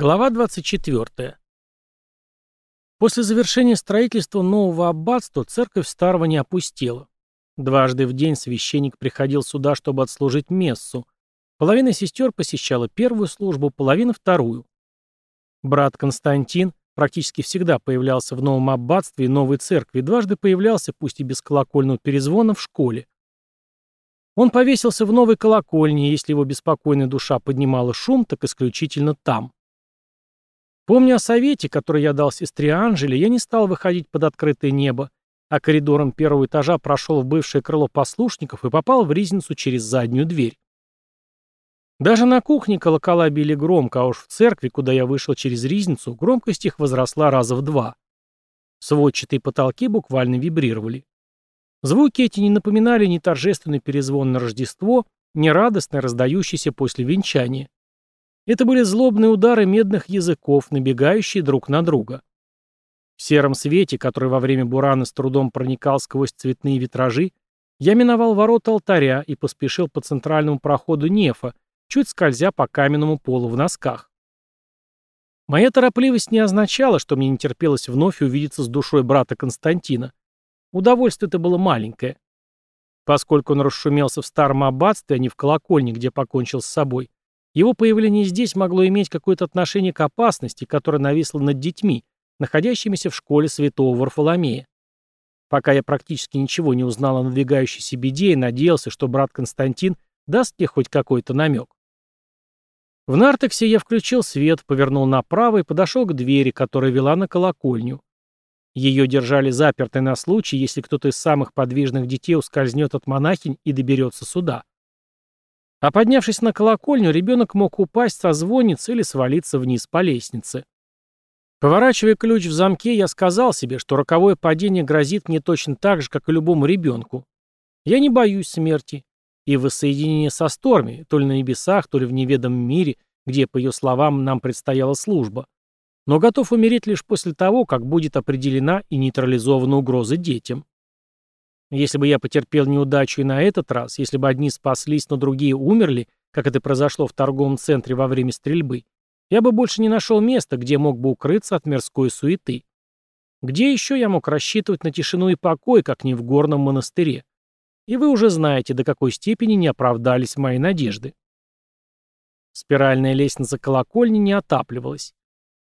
Глава 24. После завершения строительства нового аббатства церковь старого не опустела. Дважды в день священник приходил сюда, чтобы отслужить мессу. Половина сестер посещала первую службу, половина — вторую. Брат Константин практически всегда появлялся в новом аббатстве и новой церкви, дважды появлялся, пусть и без колокольного перезвона, в школе. Он повесился в новой колокольне, и если его беспокойная душа поднимала шум, так исключительно там. Помня о совете, который я дал сестре Анжеле, я не стал выходить под открытое небо, а коридором первого этажа прошел в бывшее крыло послушников и попал в ризницу через заднюю дверь. Даже на кухне колокола били громко, а уж в церкви, куда я вышел через ризницу, громкость их возросла раза в два. Сводчатые потолки буквально вибрировали. Звуки эти не напоминали ни торжественный перезвон на Рождество, ни радостный, раздающийся после венчания. Это были злобные удары медных языков, набегающие друг на друга. В сером свете, который во время бурана с трудом проникал сквозь цветные витражи, я миновал ворота алтаря и поспешил по центральному проходу нефа, чуть скользя по каменному полу в носках. Моя торопливость не означала, что мне не терпелось вновь увидеться с душой брата Константина. Удовольствие это было маленькое. Поскольку он расшумелся в старом аббатстве, а не в колокольне, где покончил с собой, его появление здесь могло иметь какое-то отношение к опасности, которая нависла над детьми, находящимися в школе святого Варфоломея. Пока я практически ничего не узнал о надвигающейся беде и надеялся, что брат Константин даст мне хоть какой-то намек. В нартексе я включил свет, повернул направо и подошел к двери, которая вела на колокольню. Ее держали запертой на случай, если кто-то из самых подвижных детей ускользнет от монахинь и доберется сюда. А поднявшись на колокольню, ребенок мог упасть со звонницы или свалиться вниз по лестнице. Поворачивая ключ в замке, я сказал себе, что роковое падение грозит мне точно так же, как и любому ребенку. Я не боюсь смерти. И воссоединение со Сторми, то ли на небесах, то ли в неведомом мире, где, по ее словам, нам предстояла служба. Но готов умереть лишь после того, как будет определена и нейтрализована угроза детям. Если бы я потерпел неудачу и на этот раз, если бы одни спаслись, но другие умерли, как это произошло в торговом центре во время стрельбы, я бы больше не нашел места, где мог бы укрыться от мирской суеты. Где еще я мог рассчитывать на тишину и покой, как не в горном монастыре? И вы уже знаете, до какой степени не оправдались мои надежды. Спиральная лестница колокольни не отапливалась.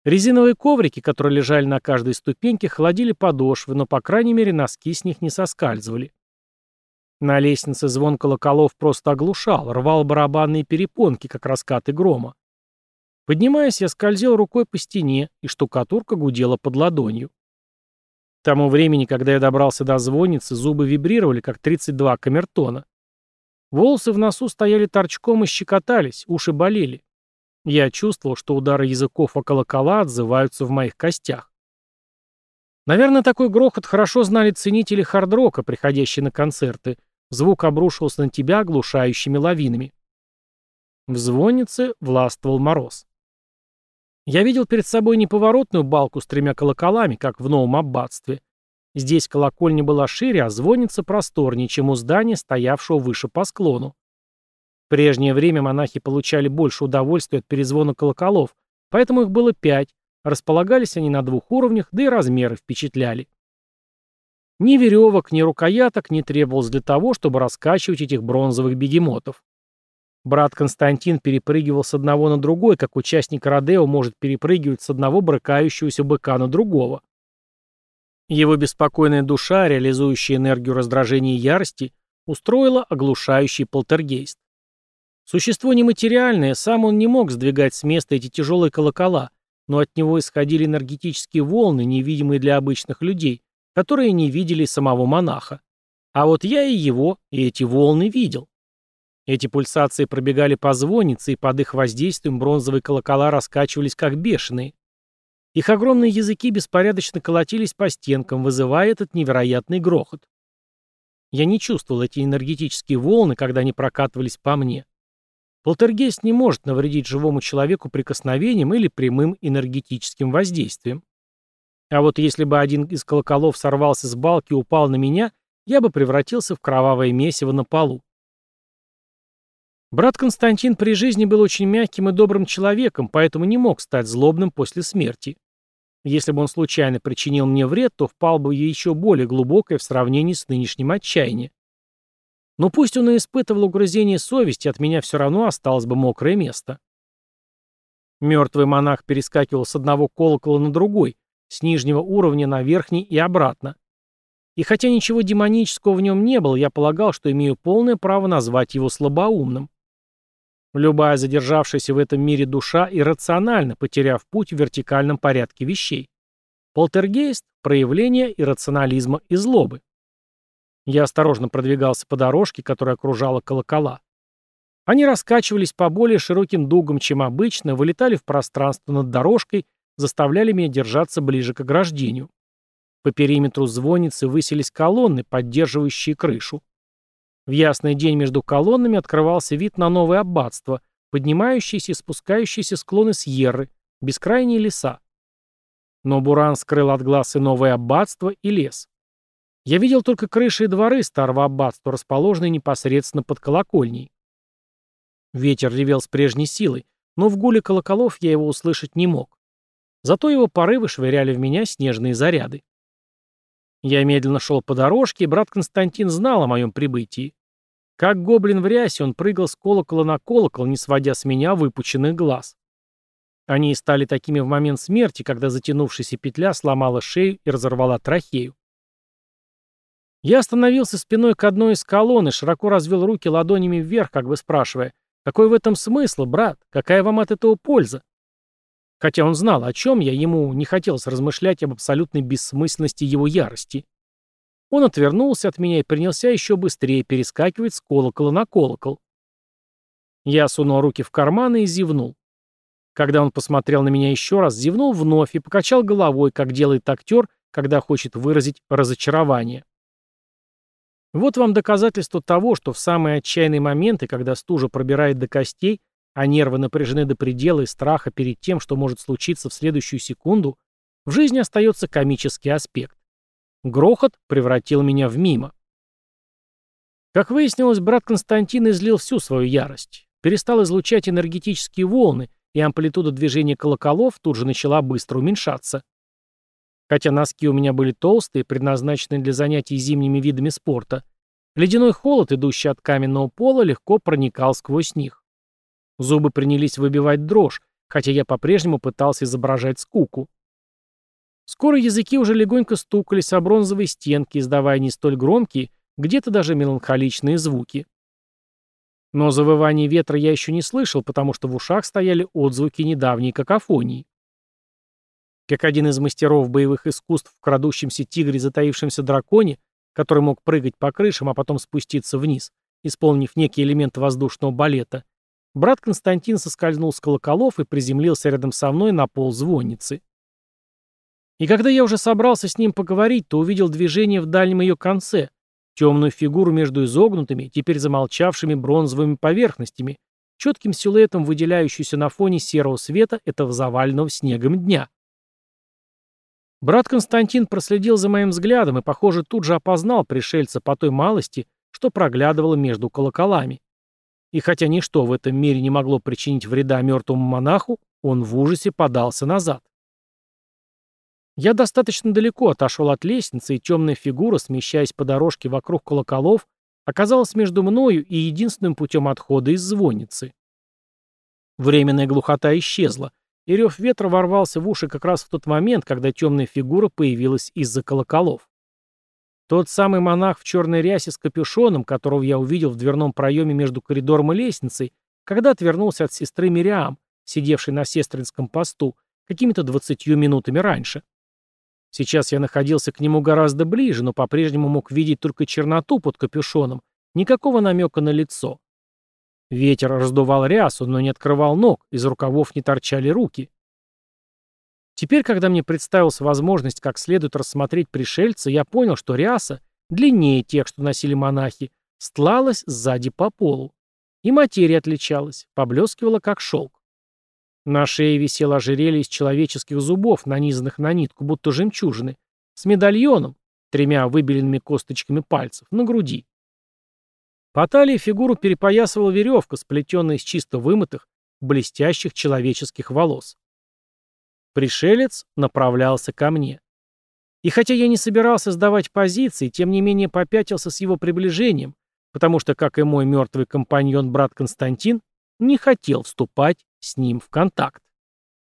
Резиновые коврики, которые лежали на каждой ступеньке, холодили подошвы, но, по крайней мере, носки с них не соскальзывали. На лестнице звон колоколов просто оглушал, рвал барабанные перепонки, как раскаты грома. Поднимаясь, я скользил рукой по стене, и штукатурка гудела под ладонью. К тому времени, когда я добрался до звонницы, зубы вибрировали, как 32 камертона. Волосы в носу стояли торчком и щекотались, уши болели. Я чувствовал, что удары языков о колокола отзываются в моих костях. Наверное, такой грохот хорошо знали ценители хардрока, приходящие на концерты. Звук обрушивался на тебя оглушающими лавинами. В звоннице властвовал мороз. Я видел перед собой неповоротную балку с тремя колоколами, как в новом аббатстве. Здесь колокольня была шире, а звонница просторнее, чем у здания, стоявшего выше по склону. Прежнее время монахи получали больше удовольствия от перезвона колоколов, поэтому их было пять, располагались они на двух уровнях, да и размеры впечатляли. Ни веревок, ни рукояток не требовалось для того, чтобы раскачивать этих бронзовых бегемотов. Брат Константин перепрыгивал с одного на другой, как участник Родео может перепрыгивать с одного брыкающегося быка на другого. Его беспокойная душа, реализующая энергию раздражения и ярости, устроила оглушающий полтергейст. Существо нематериальное, сам он не мог сдвигать с места эти тяжелые колокола, но от него исходили энергетические волны, невидимые для обычных людей, которые не видели самого монаха. А вот я и его, и эти волны видел. Эти пульсации пробегали по звоннице, и под их воздействием бронзовые колокола раскачивались как бешеные. Их огромные языки беспорядочно колотились по стенкам, вызывая этот невероятный грохот. Я не чувствовал эти энергетические волны, когда они прокатывались по мне. Полтергейст не может навредить живому человеку прикосновением или прямым энергетическим воздействием. А вот если бы один из колоколов сорвался с балки и упал на меня, я бы превратился в кровавое месиво на полу. Брат Константин при жизни был очень мягким и добрым человеком, поэтому не мог стать злобным после смерти. Если бы он случайно причинил мне вред, то впал бы в еще более глубокое в сравнении с нынешним отчаяние. Но пусть он и испытывал угрызение совести, от меня все равно осталось бы мокрое место. Мертвый монах перескакивал с одного колокола на другой, с нижнего уровня на верхний и обратно. И хотя ничего демонического в нем не было, я полагал, что имею полное право назвать его слабоумным. Любая задержавшаяся в этом мире душа иррациональна, потеряв путь в вертикальном порядке вещей. Полтергейст – проявление иррационализма и злобы. Я осторожно продвигался по дорожке, которая окружала колокола. Они раскачивались по более широким дугам, чем обычно, вылетали в пространство над дорожкой, заставляли меня держаться ближе к ограждению. По периметру звонницы высились колонны, поддерживающие крышу. В ясный день между колоннами открывался вид на новое аббатство, поднимающиеся и спускающиеся склоны Сьерры, бескрайние леса. Но Буран скрыл от глаз и новое аббатство, и лес. Я видел только крыши и дворы старого аббатства, расположенные непосредственно под колокольней. Ветер ревел с прежней силой, но в гуле колоколов я его услышать не мог. Зато его порывы швыряли в меня снежные заряды. Я медленно шел по дорожке, и брат Константин знал о моем прибытии. Как гоблин в рясе, он прыгал с колокола на колокол, не сводя с меня выпученных глаз. Они стали такими в момент смерти, когда затянувшаяся петля сломала шею и разорвала трахею. Я остановился спиной к одной из колонн и широко развел руки ладонями вверх, как бы спрашивая, «Какой в этом смысл, брат? Какая вам от этого польза?» Хотя он знал, о чем я, ему не хотелось размышлять об абсолютной бессмысленности его ярости. Он отвернулся от меня и принялся еще быстрее перескакивать с колокола на колокол. Я сунул руки в карманы и зевнул. Когда он посмотрел на меня еще раз, зевнул вновь и покачал головой, как делает актер, когда хочет выразить разочарование. Вот вам доказательство того, что в самые отчаянные моменты, когда стужа пробирает до костей, а нервы напряжены до предела и страха перед тем, что может случиться в следующую секунду, в жизни остается комический аспект. Грохот превратил меня в мимо. Как выяснилось, брат Константин излил всю свою ярость. Перестал излучать энергетические волны, и амплитуда движения колоколов тут же начала быстро уменьшаться. Хотя носки у меня были толстые, предназначенные для занятий зимними видами спорта, ледяной холод, идущий от каменного пола, легко проникал сквозь них. Зубы принялись выбивать дрожь, хотя я по-прежнему пытался изображать скуку. Скоро языки уже легонько стукались о бронзовые стенки, издавая не столь громкие, где-то даже меланхоличные звуки. Но завывание ветра я еще не слышал, потому что в ушах стояли отзвуки недавней какофонии. Как один из мастеров боевых искусств в крадущемся тигре затаившемся драконе, который мог прыгать по крышам, а потом спуститься вниз, исполнив некий элемент воздушного балета, брат Константин соскользнул с колоколов и приземлился рядом со мной на пол звонницы. И когда я уже собрался с ним поговорить, то увидел движение в дальнем ее конце, темную фигуру между изогнутыми, теперь замолчавшими бронзовыми поверхностями, четким силуэтом выделяющуюся на фоне серого света этого заваленного снегом дня. Брат Константин проследил за моим взглядом и, похоже, тут же опознал пришельца по той малости, что проглядывало между колоколами. И хотя ничто в этом мире не могло причинить вреда мертвому монаху, он в ужасе подался назад. Я достаточно далеко отошел от лестницы, и темная фигура, смещаясь по дорожке вокруг колоколов, оказалась между мною и единственным путем отхода из звонницы. Временная глухота исчезла, и рев ветра ворвался в уши как раз в тот момент, когда темная фигура появилась из-за колоколов. Тот самый монах в черной рясе с капюшоном, которого я увидел в дверном проеме между коридором и лестницей, когда отвернулся от сестры Мириам, сидевшей на сестринском посту, какими-то двадцатью минутами раньше. Сейчас я находился к нему гораздо ближе, но по-прежнему мог видеть только черноту под капюшоном, никакого намека на лицо. Ветер раздувал рясу, но не открывал ног, из рукавов не торчали руки. Теперь, когда мне представилась возможность как следует рассмотреть пришельца, я понял, что ряса, длиннее тех, что носили монахи, стлалась сзади по полу. И материя отличалась, поблескивала как шелк. На шее висело ожерелье из человеческих зубов, нанизанных на нитку, будто жемчужины, с медальоном, тремя выбеленными косточками пальцев, на груди. По талии фигуру перепоясывала веревка, сплетенная из чисто вымытых, блестящих человеческих волос. Пришелец направлялся ко мне. И хотя я не собирался сдавать позиции, тем не менее попятился с его приближением, потому что, как и мой мертвый компаньон брат Константин, не хотел вступать с ним в контакт.